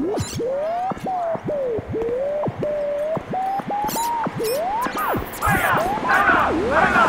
Fire! Fire! Fire!